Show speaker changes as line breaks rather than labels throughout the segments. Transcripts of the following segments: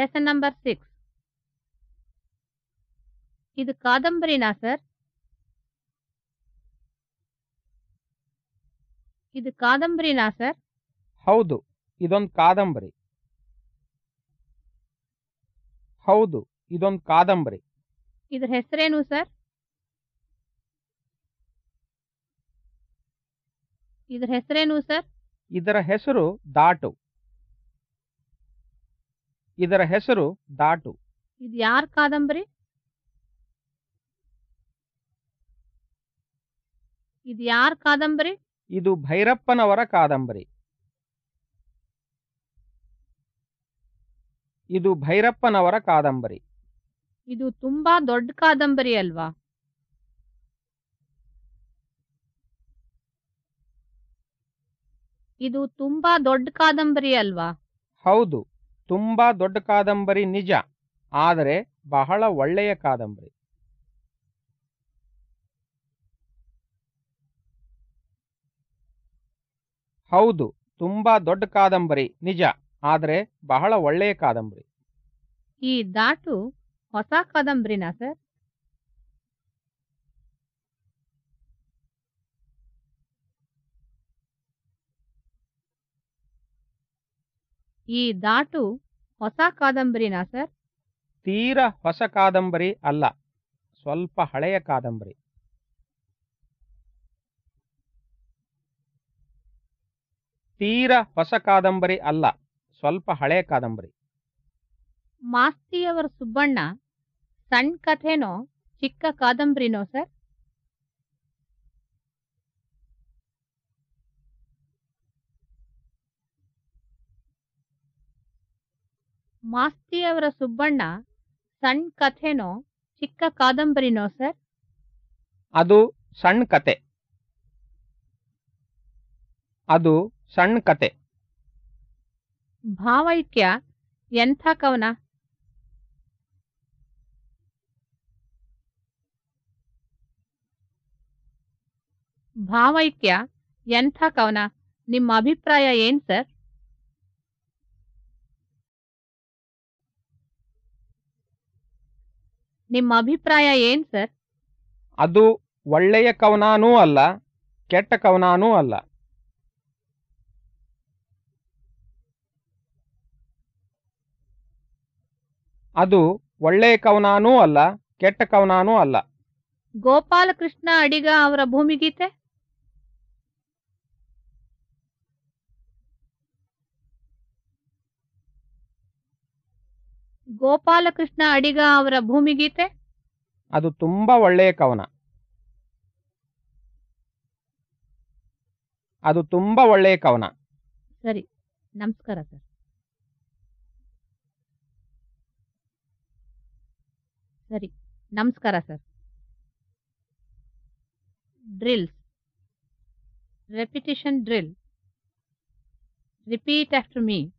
Lesson number six ಇದು ಕಾದಂಬರಿನಾ sir ಇದು ಕಾದಂಬರಿನಾ sir
ಹೌದು ಇದೊಂದು ಕಾದಂಬರಿ. ಹೌದು ಇದೊಂದು ಕಾದಂಬರಿ.
ಇದ್ರ ಹೆಸರೇನು ಸರ್? ಇದ್ರ ಹೆಸರೇನು ಸರ್?
ಇದರ ಹೆಸರು ದಾಟು. ಇದರ ಹೆಸರು ದಾಟು.
ಇದು ಯಾರ ಕಾದಂಬರಿ? ಇದು ಯಾರ ಕಾದಂಬರಿ?
ಇದು ಭೈರಪ್ಪನವರ ಕಾದಂಬರಿ. ಇದು ಭೈರಪ್ಪನವರ ಕಾದಂಬರಿ.
ಇದು ತುಂಬಾ ದೊಡ್ಡ ಕಾದಂಬರಿ ಅಲ್ವಾ? ಇದು ತುಂಬಾ ದೊಡ್ಡ ಕಾದಂಬರಿ ಅಲ್ವಾ?
ಹೌದು. ತುಂಬಾ ದೊಡ್ಡ ಕಾದಂಬರಿ ನಿಜ, ಆದರೆ ಬಹಳ ಒಳ್ಳೆಯ ಕಾದಂಬರಿ. ಹೌದು, ತುಂಬಾ ದೊಡ್ಡ ಕಾದಂಬರಿ ನಿಜ, ಆದರೆ ಬಹಳ ಒಳ್ಳೆಯ ಕಾದಂಬರಿ.
ಈ ದಾಟು ಹೊಸ ಕಾದಂಬರಿನಾ ಸರ್? ಈ ದಾಟು ಹೊಸ ಕಾದಂಬರಿನಾ ಸರ್?
ತೀರ ಹೊಸ ಕಾದಂಬರಿ ಅಲ್ಲ ಸ್ವಲ್ಪ ಹಳೆಯ ಕಾದಂಬರಿ. ತೀರ ಹೊಸ ಕಾದಂಬರಿ ಅಲ್ಲ ಸ್ವಲ್ಪ ಹಳೆಯ ಕಾದಂಬರಿ.
ಮಾಸ್ತಿಯವರ ಸುಬ್ಬಣ್ಣ ಸಣ್ಣ ಕಥೆನೋ ಚಿಕ್ಕ ಕಾದಂಬರಿನೋ ಸರ್? ಮಾಸ್ತಿಯವರ ಸುಬ್ಬಣ್ಣ ಸಣ್ಣ ಕಥೆನೋ ಚಿಕ್ಕ ಕಾದಂಬರಿನೋ ಸರ್?
ಅದು ಸಣ್ಣ ಕತೆ. ಅದು ಸಣ್ಣ ಕತೆ.
ಭಾವೈಕ್ಯ ಎಂಥ ಕವನ? ಭಾವೈಕ್ಯ ಎಂಥ ಕವನ? ನಿಮ್ಮ ಅಭಿಪ್ರಾಯ ಏನ್ ಸರ್? ನಿಮ್ಮ ಅಭಿಪ್ರಾಯ ಏನ್ ಸರ್?
ಅದು ಒಳ್ಳೆಯ ಕವನಾನೂ ಅಲ್ಲ ಕೆಟ್ಟ ಕವನಾನೂ ಅಲ್ಲ. ಅದು ಒಳ್ಳೆಯ ಕವನಾನೂ ಅಲ್ಲ ಕೆಟ್ಟ ಕವನಾನೂ ಅಲ್ಲ.
ಗೋಪಾಲಕೃಷ್ಣ ಅಡಿಗ ಅವರ ಭೂಮಿಗೀತೆ ಗೋಪಾಲಕೃಷ್ಣ ಅಡಿಗ ಅವರ ಭೂಮಿಗೀತೆ
ಅದು ತುಂಬಾ ಒಳ್ಳೆಯ ಕವನ. ಅದು ತುಂಬಾ ಒಳ್ಳೆಯ ಕವನ.
ಸರಿ ನಮಸ್ಕಾರ ಸರ್. ಸರಿ ನಮಸ್ಕಾರ sir. Drills repetition drill repeat after me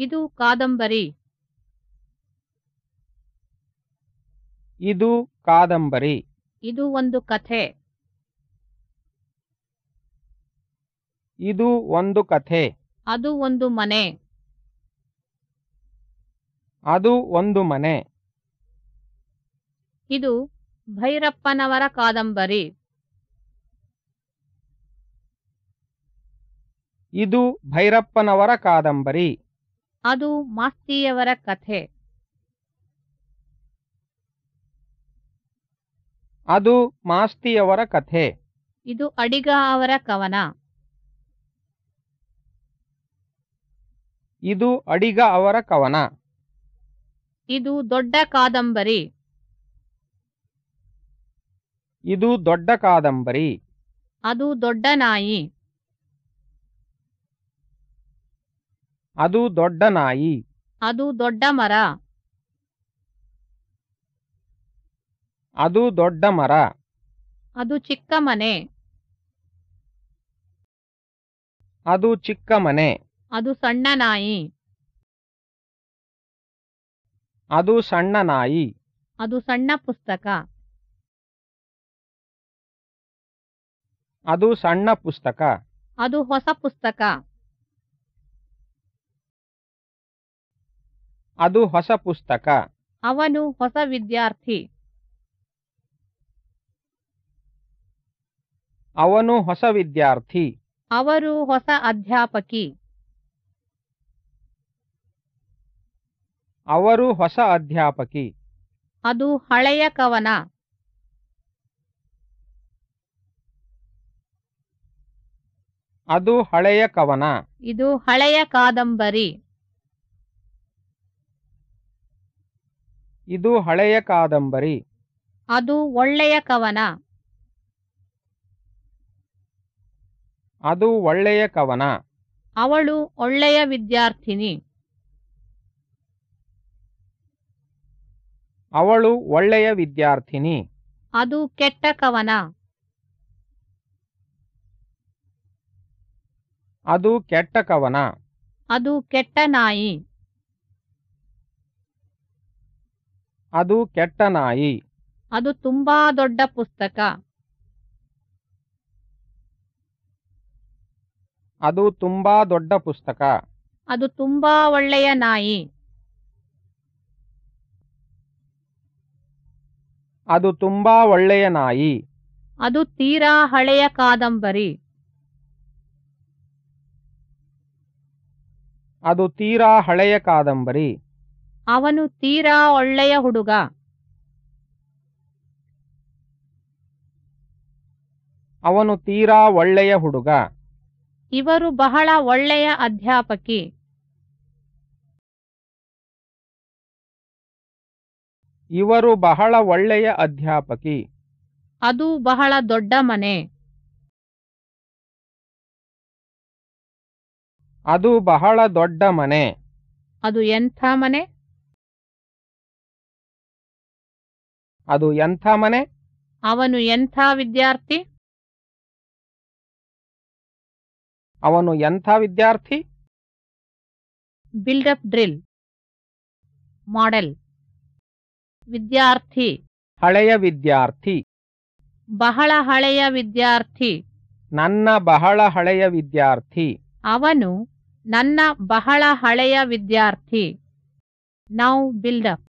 ಇದು ಕಾದಂಬರಿ.
ಇದು ಕಾದಂಬರಿ.
ಇದು ಒಂದು ಕಥೆ.
ಇದು ಒಂದು ಕಥೆ.
ಅದು ಒಂದು ಮನೆ.
ಅದು ಒಂದು ಮನೆ.
ಇದು ಭೈರಪ್ಪನವರ ಕಾದಂಬರಿ.
ಇದು ಭೈರಪ್ಪನವರ ಕಾದಂಬರಿ.
ಅದು ಮಾಸ್ತಿಯವರ ಕಥೆ.
ಅದು ಮಾಸ್ತಿಯವರ ಕಥೆ.
ಇದು ಅಡಿಗ ಅವರ ಕವನ.
ಇದು ಅಡಿಗ ಅವರ ಕವನ.
ಇದು ದೊಡ್ಡ ಕಾದಂಬರಿ.
ಇದು ದೊಡ್ಡ ಕಾದಂಬರಿ.
ಅದು ದೊಡ್ಡ ನಾಯಿ.
ಅದು ದೊಡ್ಡ ನಾಯಿ.
ಅದು ದೊಡ್ಡ ಮರ.
ಅದು ದೊಡ್ಡ ಮರ.
ಅದು ಚಿಕ್ಕ ಮನೆ.
ಅದು ಚಿಕ್ಕ ಮನೆ.
ಅದು ಸಣ್ಣ ನಾಯಿ.
ಅದು ಸಣ್ಣ ನಾಯಿ.
ಅದು ಸಣ್ಣ ಪುಸ್ತಕ.
ಅದು ಸಣ್ಣ ಪುಸ್ತಕ.
ಅದು ಹೊಸ ಪುಸ್ತಕ.
ಅದು ಹೊಸ ಪುಸ್ತಕ.
ಅವನು ಹೊಸ ವಿದ್ಯಾರ್ಥಿ.
ಅವನು ಹೊಸ ವಿದ್ಯಾರ್ಥಿ.
ಅವರು ಹೊಸ ಅಧ್ಯಾಪಕಿ.
ಅವರು ಹೊಸ ಅಧ್ಯಾಪಕಿ.
ಅದು ಹಳೆಯ ಕವನ.
ಅದು ಹಳೆಯ ಕವನ.
ಇದು ಹಳೆಯ ಕಾದಂಬರಿ.
ಇದು ಹಳೆಯ ಕಾದಂಬರಿ.
ಅದು ಒಳ್ಳೆಯ ಕವನ.
ಅದು ಒಳ್ಳೆಯ ಕವನ.
ಅವಳು ಒಳ್ಳೆಯ ವಿದ್ಯಾರ್ಥಿನಿ.
ಅವಳು ಒಳ್ಳೆಯ ವಿದ್ಯಾರ್ಥಿನಿ.
ಅದು ಕೆಟ್ಟ ಕವನ.
ಅದು ಕೆಟ್ಟ ಕವನ.
ಅದು ಕೆಟ್ಟ ನಾಯಿ.
ಅದು ಕೆಟ್ಟ ನಾಯಿ.
ಅದು ತುಂಬಾ ದೊಡ್ಡ ಪುಸ್ತಕ.
ಅದು ತುಂಬಾ ದೊಡ್ಡ ಪುಸ್ತಕ.
ಅದು ತುಂಬಾ ಒಳ್ಳೆಯ ನಾಯಿ.
ಅದು ತುಂಬಾ ಒಳ್ಳೆಯ ನಾಯಿ.
ಅದು ತೀರಾ ಹಳೆಯ ಕಾದಂಬರಿ.
ಅದು ತೀರಾ ಹಳೆಯ ಕಾದಂಬರಿ.
ಅವನು ತೀರಾ ಒಳ್ಳೆಯ ಹುಡುಗ.
ಅವನು ತೀರಾ ಒಳ್ಳೆಯ ಹುಡುಗ.
ಇವರು ಬಹಳ ಒಳ್ಳೆಯ ಅಧ್ಯಾಪಕಿ.
ಇವರು ಬಹಳ ಒಳ್ಳೆಯ ಅಧ್ಯಾಪಕಿ.
ಅದು ಬಹಳ ದೊಡ್ಡ ಮನೆ.
ಅದು ಬಹಳ ದೊಡ್ಡ ಮನೆ.
ಅದು ಎಂಥ ಮನೆ?
ಅದು ಎಂಥ ಮನೆ?
ಅವನು ಎಂಥ ವಿದ್ಯಾರ್ಥಿ?
ಅವನು ಎಂಥ ವಿದ್ಯಾರ್ಥಿ?
Buildup drill. ಮಾಡೆಲ್. ವಿದ್ಯಾರ್ಥಿ.
ಹಳೆಯ ವಿದ್ಯಾರ್ಥಿ.
ಬಹಳ ಹಳೆಯ ವಿದ್ಯಾರ್ಥಿ.
ನನ್ನ ಬಹಳ ಹಳೆಯ ವಿದ್ಯಾರ್ಥಿ.
ಅವನು ನನ್ನ ಬಹಳ ಹಳೆಯ ವಿದ್ಯಾರ್ಥಿ. ನೌ ಬಿಲ್ಡಪ್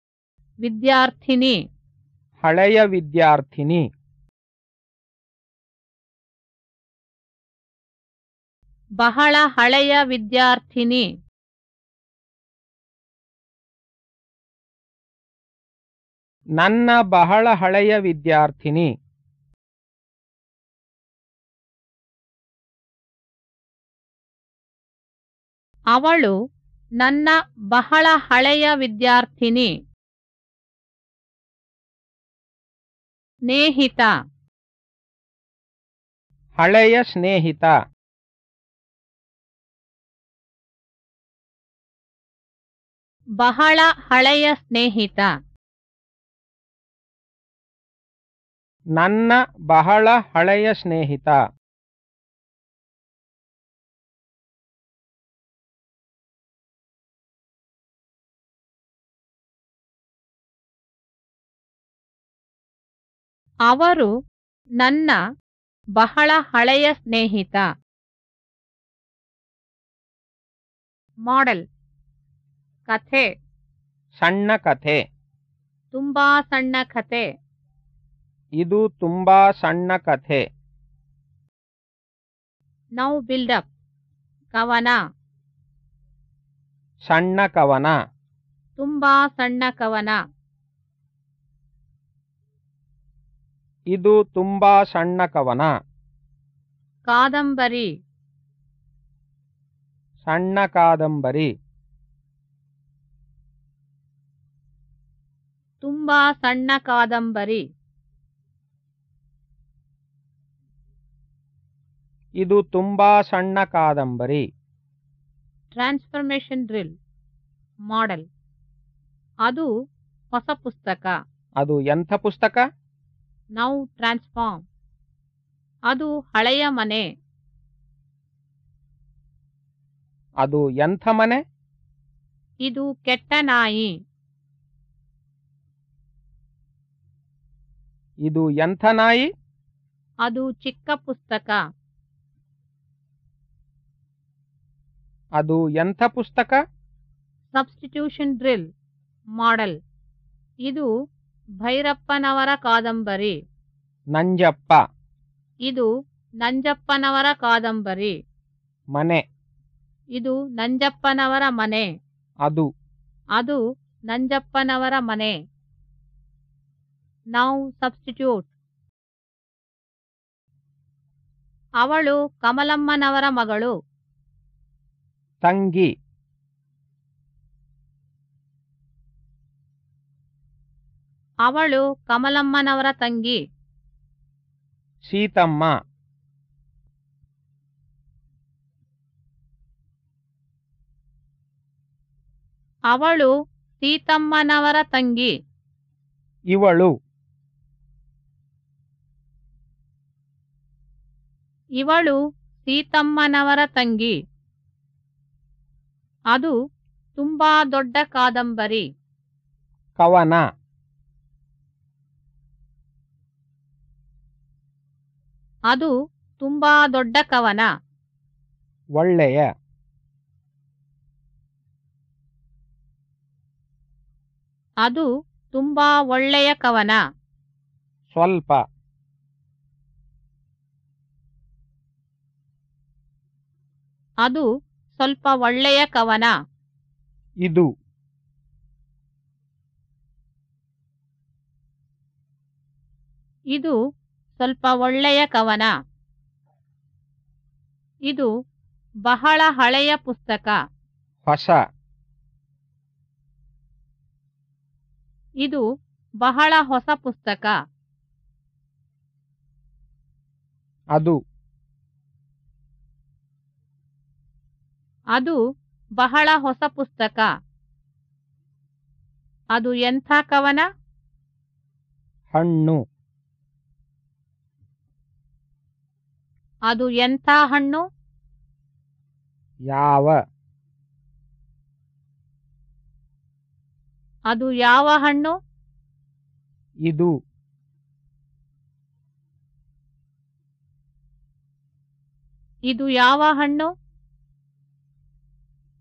ವಿದ್ಯಾರ್ಥಿನಿ.
ಹಳೆಯ ವಿದ್ಯಾರ್ಥಿನಿ.
ಬಹಳ ಹಳೆಯ ವಿದ್ಯಾರ್ಥಿನಿ.
ನನ್ನ ಬಹಳ ಹಳೆಯ ವಿದ್ಯಾರ್ಥಿನಿ.
ಅವಳು ನನ್ನ ಬಹಳ ಹಳೆಯ ವಿದ್ಯಾರ್ಥಿನಿ. ಸ್ನೇಹಿತ.
ಹಳೆಯ ಸ್ನೇಹಿತ.
ಬಹಳ ಹಳೆಯ ಸ್ನೇಹಿತ.
ನನ್ನ ಬಹಳ ಹಳೆಯ ಸ್ನೇಹಿತ.
ಅವರು ನನ್ನ ಬಹಳ ಹಳೆಯ ಸ್ನೇಹಿತ. ಮಾಡೆಲ್ ಕಥೆ.
ಸಣ್ಣ ಕಥೆ.
ತುಂಬಾ ಸಣ್ಣ ಕಥೆ.
ಇದು ತುಂಬಾ ಸಣ್ಣ ಕಥೆ.
ನೌ ಬಿಲ್ಡಪ್ ಕವನ.
ಸಣ್ಣ ಕವನ.
ತುಂಬಾ ಸಣ್ಣ ಕವನ.
ಇದು ತುಂಬಾ ಸಣ್ಣ ಕವನ.
ಕಾದಂಬರಿ.
ಸಣ್ಣ ಕಾದಂಬರಿ.
ತುಂಬಾ ಸಣ್ಣ ಕಾದಂಬರಿ.
ಇದು ತುಂಬಾ ಸಣ್ಣ ಕಾದಂಬರಿ.
Transformation drill model. ಅದು ಹೊಸ ಪುಸ್ತಕ.
ಅದು ಎಂಥ ಪುಸ್ತಕ?
ನೌ ಟ್ರಾನ್ಸ್ಫಾರ್ಮ್ ಅದು ಹಳೆಯ ಮನೆ.
ಅದು ಎಂಥ ಮನೆ?
ಇದು ಕೆಟ್ಟ ನಾಯಿ.
ಇದು ಎಂಥ ನಾಯಿ?
ಅದು ಚಿಕ್ಕ ಪುಸ್ತಕ.
ಅದು ಎಂಥ ಪುಸ್ತಕ?
ಸಬ್ಸ್ಟಿಟ್ಯೂಷನ್ ಡ್ರಿಲ್ ಮಾಡೆಲ್ ಇದು ಭೈರಪ್ಪನವರ ಕಾದಂಬರಿ.
ನಂಜಪ್ಪ.
ಇದು ನಂಜಪ್ಪನವರ ಕಾದಂಬರಿ.
ಮನೆ.
ಇದು ನಂಜಪ್ಪನವರ ಮನೆ.
ಅದು.
ಅದು ನಂಜಪ್ಪನವರ ಮನೆ. ನಾವು ಸಬ್ಸ್ಟಿಟ್ಯೂಟ್ ಅವಳು ಕಮಲಮ್ಮನವರ ಮಗಳು.
ತಂಗಿ.
ಅವಳು ಕಮಲಮ್ಮನವರ ತಂಗಿ.
ಸೀತಮ್ಮ.
ಅವಳು ಸೀತಮ್ಮನವರ ತಂಗಿ.
ಇವಳು.
ಇವಳು ಸೀತಮ್ಮನವರ ತಂಗಿ. ಅದು ತುಂಬಾ ದೊಡ್ಡ ಕಾದಂಬರಿ.
ಕವನ.
ಅದು ತುಂಬಾ ದೊಡ್ಡ ಕವನ.
ಒಳ್ಳೆಯ.
ಅದು ತುಂಬಾ ಒಳ್ಳೆಯ ಕವನ.
ಸ್ವಲ್ಪ.
ಅದು ಸ್ವಲ್ಪ ಒಳ್ಳೆಯ ಕವನ.
ಇದು.
ಇದು ಸ್ವಲ್ಪ ಒಳ್ಳೆಯ ಕವನ. ಇದು ಬಹಳ ಹಳೆಯ ಪುಸ್ತಕ.
ಹೊಸ.
ಇದು ಬಹಳ ಹೊಸ ಪುಸ್ತಕ.
ಅದು.
ಅದು ಬಹಳ ಹೊಸ ಪುಸ್ತಕ. ಅದು ಎಂಥ ಕವನ?
ಹಣ್ಣು.
ಅದು ಎಂಥ ಹಣ್ಣು?
ಯಾವ?
ಅದು ಯಾವ ಹಣ್ಣು?
ಇದು.
ಇದು ಯಾವ ಹಣ್ಣು?